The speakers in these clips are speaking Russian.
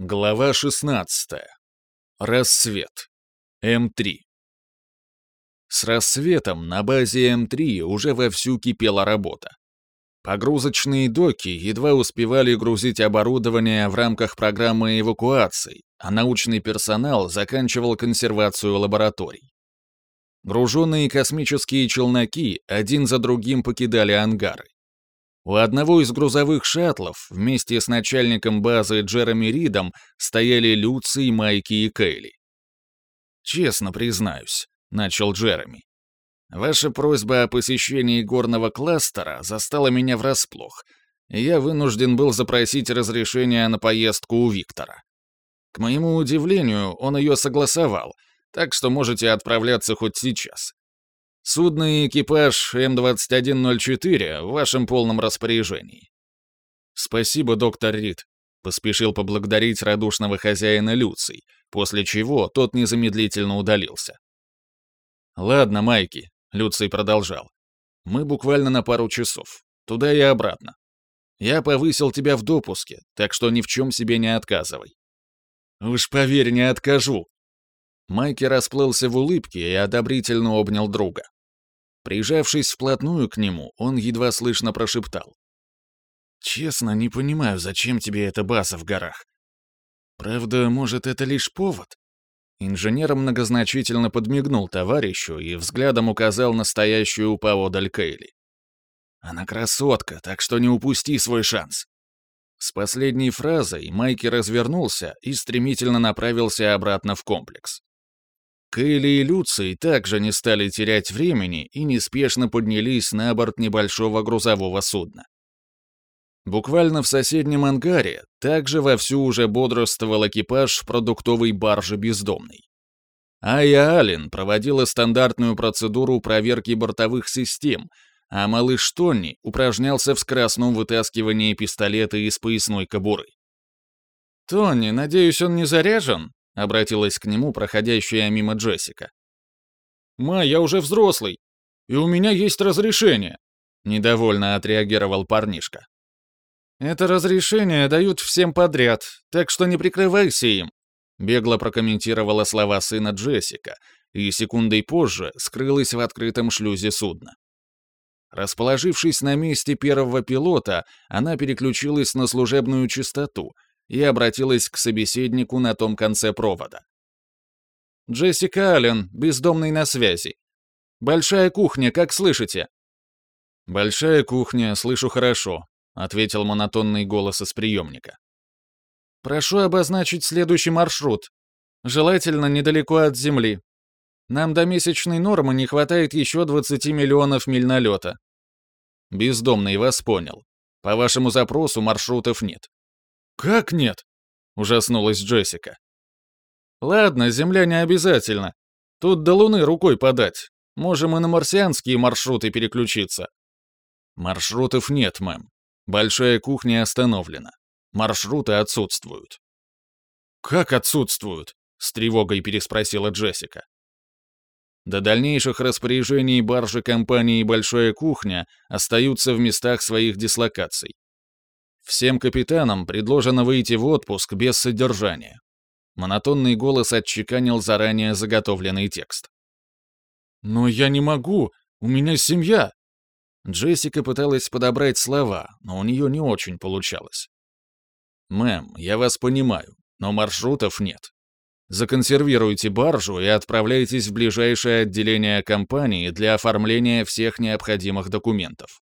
Глава 16. Рассвет. М3. С рассветом на базе М3 уже вовсю кипела работа. Погрузочные доки едва успевали грузить оборудование в рамках программы эвакуации, а научный персонал заканчивал консервацию лабораторий. Груженные космические челноки один за другим покидали ангары. У одного из грузовых шаттлов вместе с начальником базы Джереми Ридом стояли Люций, Майки и Кейли. «Честно признаюсь», — начал Джереми. «Ваша просьба о посещении горного кластера застала меня врасплох, и я вынужден был запросить разрешение на поездку у Виктора. К моему удивлению, он ее согласовал, так что можете отправляться хоть сейчас. Судно и экипаж М-2104 в вашем полном распоряжении. Спасибо, доктор Рид, поспешил поблагодарить радушного хозяина Люций, после чего тот незамедлительно удалился. Ладно, Майки, Люций продолжал. Мы буквально на пару часов. Туда и обратно. Я повысил тебя в допуске, так что ни в чем себе не отказывай. Уж поверь, не откажу. Майки расплылся в улыбке и одобрительно обнял друга. Прижавшись вплотную к нему, он едва слышно прошептал. «Честно, не понимаю, зачем тебе эта база в горах. Правда, может, это лишь повод?» Инженер многозначительно подмигнул товарищу и взглядом указал настоящую у поодаль Кейли. «Она красотка, так что не упусти свой шанс». С последней фразой Майки развернулся и стремительно направился обратно в комплекс. Кейли и Люций также не стали терять времени и неспешно поднялись на борт небольшого грузового судна. Буквально в соседнем ангаре также вовсю уже бодрствовал экипаж продуктовой баржи «Бездомный». Айя Аллен проводила стандартную процедуру проверки бортовых систем, а малыш Тонни упражнялся в скоростном вытаскивании пистолета из поясной кобуры. «Тонни, надеюсь, он не заряжен?» — обратилась к нему проходящая мимо Джессика. «Ма, я уже взрослый, и у меня есть разрешение», — недовольно отреагировал парнишка. «Это разрешение дают всем подряд, так что не прикрывайся им», — бегло прокомментировала слова сына Джессика, и секундой позже скрылась в открытом шлюзе судна. Расположившись на месте первого пилота, она переключилась на служебную частоту и обратилась к собеседнику на том конце провода. «Джессика Аллен, бездомный на связи. Большая кухня, как слышите?» «Большая кухня, слышу хорошо», — ответил монотонный голос из приемника. «Прошу обозначить следующий маршрут. Желательно недалеко от Земли. Нам до месячной нормы не хватает еще 20 миллионов миль налета». «Бездомный вас понял. По вашему запросу маршрутов нет. «Как нет?» — ужаснулась Джессика. «Ладно, Земля не обязательно. Тут до Луны рукой подать. Можем и на марсианские маршруты переключиться». «Маршрутов нет, мэм. Большая кухня остановлена. Маршруты отсутствуют». «Как отсутствуют?» — с тревогой переспросила Джессика. До дальнейших распоряжений баржи компании «Большая кухня» остаются в местах своих дислокаций. Всем капитанам предложено выйти в отпуск без содержания. Монотонный голос отчеканил заранее заготовленный текст. «Но я не могу, у меня семья!» Джессика пыталась подобрать слова, но у нее не очень получалось. «Мэм, я вас понимаю, но маршрутов нет. Законсервируйте баржу и отправляйтесь в ближайшее отделение компании для оформления всех необходимых документов».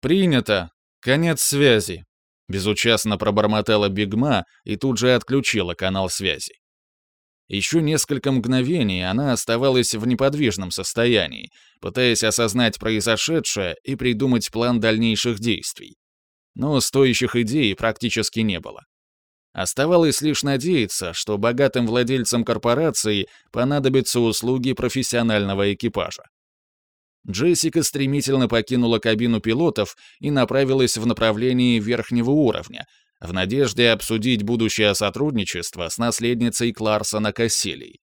«Принято. Конец связи», Безучастно пробормотала Бигма и тут же отключила канал связи. Еще несколько мгновений она оставалась в неподвижном состоянии, пытаясь осознать произошедшее и придумать план дальнейших действий. Но стоящих идей практически не было. Оставалось лишь надеяться, что богатым владельцам корпорации понадобятся услуги профессионального экипажа. Джессика стремительно покинула кабину пилотов и направилась в направлении верхнего уровня, в надежде обсудить будущее сотрудничество с наследницей Кларсона Кассилий.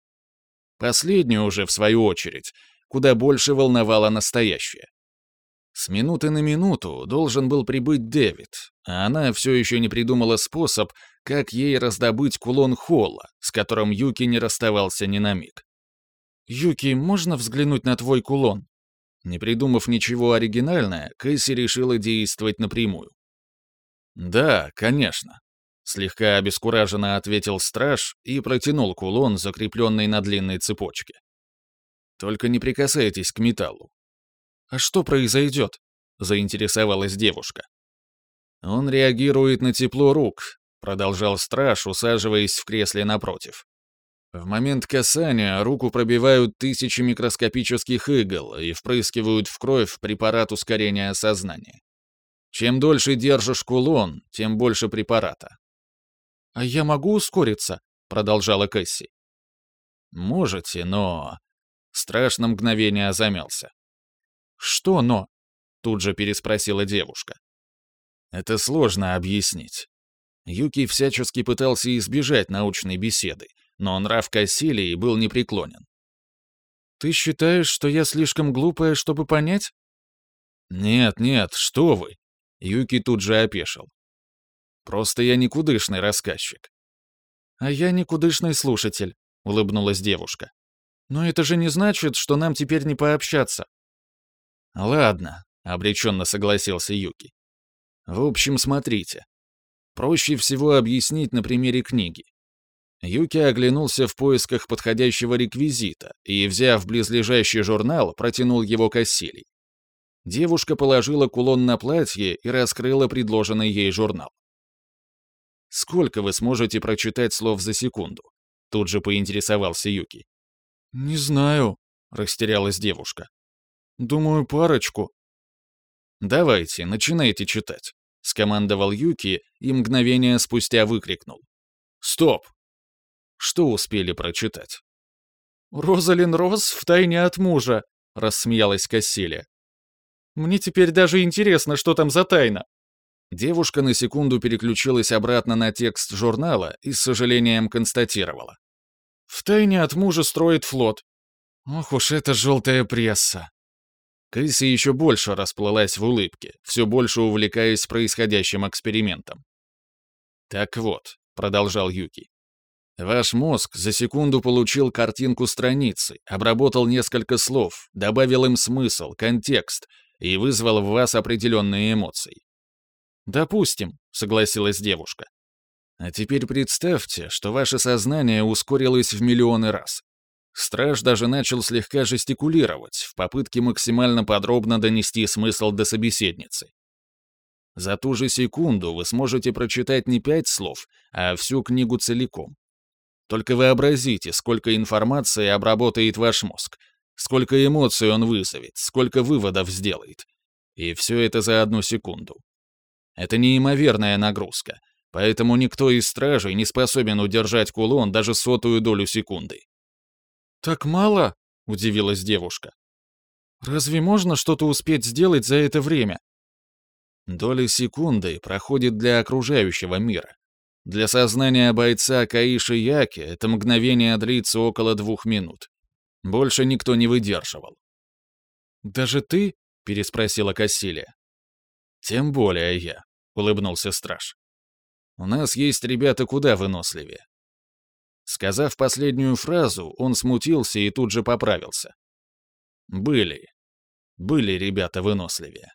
Последнюю уже, в свою очередь, куда больше волновало настоящее. С минуты на минуту должен был прибыть Дэвид, а она все еще не придумала способ, как ей раздобыть кулон Холла, с которым Юки не расставался ни на миг. «Юки, можно взглянуть на твой кулон?» Не придумав ничего оригинального, Кэсси решила действовать напрямую. «Да, конечно», — слегка обескураженно ответил страж и протянул кулон, закрепленный на длинной цепочке. «Только не прикасайтесь к металлу. «А что произойдет?» — заинтересовалась девушка. «Он реагирует на тепло рук», — продолжал страж, усаживаясь в кресле напротив. В момент касания руку пробивают тысячи микроскопических игл и впрыскивают в кровь препарат ускорения сознания. Чем дольше держишь кулон, тем больше препарата. «А я могу ускориться?» — продолжала Кэсси. «Можете, но...» Страж на мгновение замялся. «Что «но»?» — тут же переспросила девушка. «Это сложно объяснить». Юки всячески пытался избежать научной беседы, но нрав Кассилии был непреклонен. «Ты считаешь, что я слишком глупая, чтобы понять?» «Нет, нет, что вы!» Юки тут же опешил. «Просто я никудышный рассказчик». «А я никудышный слушатель», — улыбнулась девушка. «Но это же не значит, что нам теперь не пообщаться. «Ладно», — обреченно согласился Юки. «В общем, смотрите. Проще всего объяснить на примере книги. Юки оглянулся в поисках подходящего реквизита и, взяв близлежащий журнал, протянул его Кассилий. Девушка положила кулон на платье и раскрыла предложенный ей журнал. «Сколько вы сможете прочитать слов за секунду?» Тут же поинтересовался Юки. «Не знаю», — растерялась девушка. Думаю, парочку. Давайте, начинайте читать, скомандовал Юки и мгновение спустя выкрикнул. Стоп! Что успели прочитать? Розалин Роз втайне от мужа, рассмеялась Кассилия. Мне теперь даже интересно, что там за тайна. Девушка на секунду переключилась обратно на текст журнала и с сожалением констатировала. «Втайне от мужа строит флот. Ох уж эта желтая пресса!» Кэсси еще больше расплылась в улыбке, все больше увлекаясь происходящим экспериментом. «Так вот», — продолжал Юки, — «ваш мозг за секунду получил картинку страницы, обработал несколько слов, добавил им смысл, контекст и вызвал в вас определенные эмоции». «Допустим», — согласилась девушка. «А теперь представьте, что ваше сознание ускорилось в миллионы раз. Страж даже начал слегка жестикулировать в попытке максимально подробно донести смысл до собеседницы. За ту же секунду вы сможете прочитать не пять слов, а всю книгу целиком. Только вообразите, сколько информации обработает ваш мозг, сколько эмоций он вызовет, сколько выводов сделает. И все это за одну секунду. Это неимоверная нагрузка, поэтому никто из стражей не способен удержать кулон даже сотую долю секунды. «Так мало?» — удивилась девушка. «Разве можно что-то успеть сделать за это время?» Доля секунды проходит для окружающего мира. Для сознания бойца Каиши Яки это мгновение длится около двух минут. Больше никто не выдерживал. «Даже ты?» — переспросила Кассилия. «Тем более я», — улыбнулся страж. «У нас есть ребята куда выносливее. Сказав последнюю фразу, он смутился и тут же поправился. Были. Были ребята выносливее.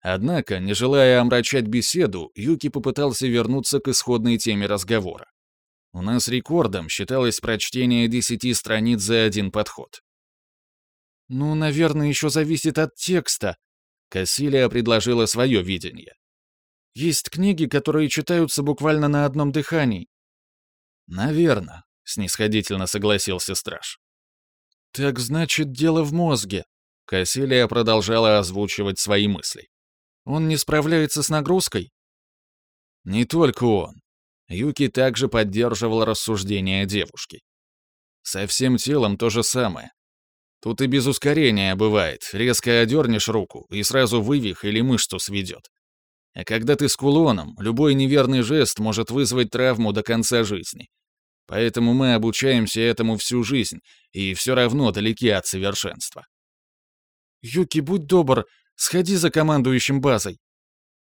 Однако, не желая омрачать беседу, Юки попытался вернуться к исходной теме разговора. У нас рекордом считалось прочтение десяти страниц за один подход. «Ну, наверное, еще зависит от текста», — Кассилия предложила свое видение. «Есть книги, которые читаются буквально на одном дыхании, «Наверно», — снисходительно согласился страж. «Так значит, дело в мозге», — Кассилия продолжала озвучивать свои мысли. «Он не справляется с нагрузкой?» «Не только он». Юки также поддерживал рассуждения девушки. «Со всем телом то же самое. Тут и без ускорения бывает, резко одернешь руку, и сразу вывих или мышцу сведет. А когда ты с кулоном, любой неверный жест может вызвать травму до конца жизни. Поэтому мы обучаемся этому всю жизнь и все равно далеки от совершенства. «Юки, будь добр, Сходи за командующим базой».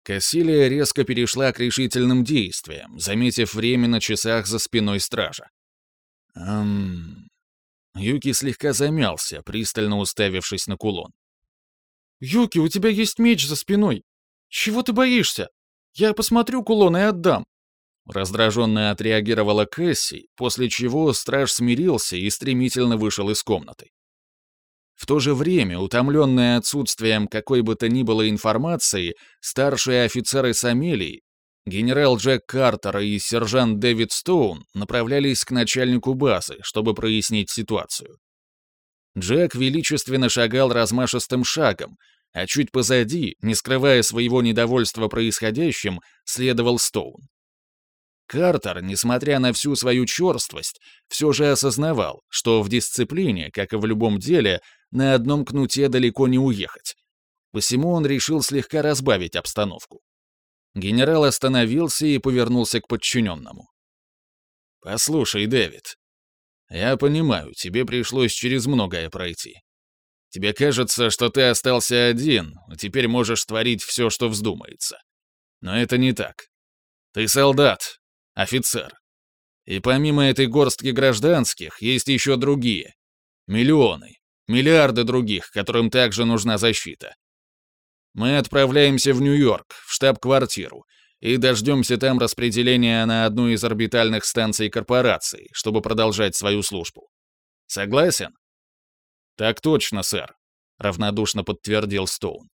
Кассилия резко перешла к решительным действиям, заметив время на часах за спиной стража. «Эм...» Юки слегка замялся, пристально уставившись на кулон. «Юки, у тебя есть меч за спиной. Чего ты боишься? Я посмотрю кулон и отдам». Раздраженно отреагировала Кэсси, после чего страж смирился и стремительно вышел из комнаты. В то же время, утомленные отсутствием какой бы то ни было информации, старшие офицеры Самелии, генерал Джек Картер и сержант Дэвид Стоун направлялись к начальнику базы, чтобы прояснить ситуацию. Джек величественно шагал размашистым шагом, а чуть позади, не скрывая своего недовольства происходящим, следовал Стоун. Картер, несмотря на всю свою черствость, все же осознавал, что в дисциплине, как и в любом деле, на одном кнуте далеко не уехать. Посему он решил слегка разбавить обстановку. Генерал остановился и повернулся к подчиненному. «Послушай, Дэвид, я понимаю, тебе пришлось через многое пройти. Тебе кажется, что ты остался один, а теперь можешь творить все, что вздумается. Но это не так. Ты солдат, офицер. И помимо этой горстки гражданских, есть еще другие. Миллионы, миллиарды других, которым также нужна защита. Мы отправляемся в Нью-Йорк, в штаб-квартиру, и дождемся там распределения на одну из орбитальных станций корпорации, чтобы продолжать свою службу. Согласен? Так точно, сэр, равнодушно подтвердил Стоун.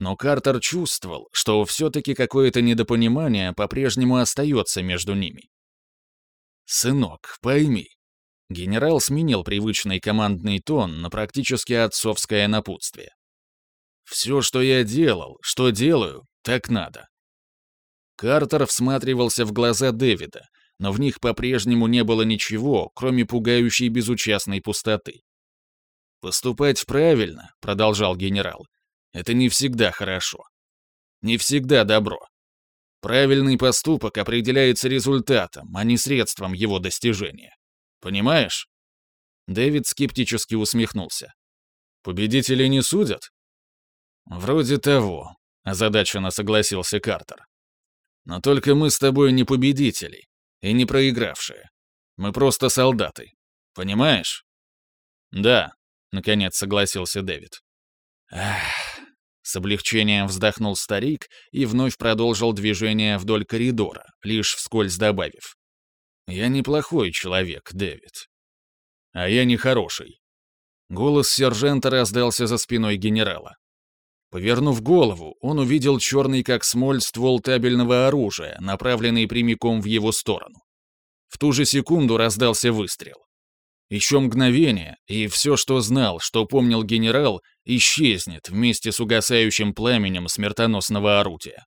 Но Картер чувствовал, что все-таки какое-то недопонимание по-прежнему остается между ними. «Сынок, пойми». Генерал сменил привычный командный тон на практически отцовское напутствие. «Все, что я делал, что делаю, так надо». Картер всматривался в глаза Дэвида, но в них по-прежнему не было ничего, кроме пугающей безучастной пустоты. «Поступать правильно», — продолжал генерал, это не всегда хорошо. Не всегда добро. Правильный поступок определяется результатом, а не средством его достижения. Понимаешь? Дэвид скептически усмехнулся. Победители не судят? Вроде того, озадаченно согласился Картер. Но только мы с тобой не победители и не проигравшие. Мы просто солдаты. Понимаешь? Да, наконец согласился Дэвид. Ах, с облегчением вздохнул старик и вновь продолжил движение вдоль коридора, лишь вскользь добавив. «Я неплохой человек, Дэвид. А я нехороший». Голос сержанта раздался за спиной генерала. Повернув голову, он увидел черный как смоль ствол табельного оружия, направленный прямиком в его сторону. В ту же секунду раздался выстрел. Еще мгновение, и все, что знал, что помнил генерал, исчезнет вместе с угасающим пламенем смертоносного орудия.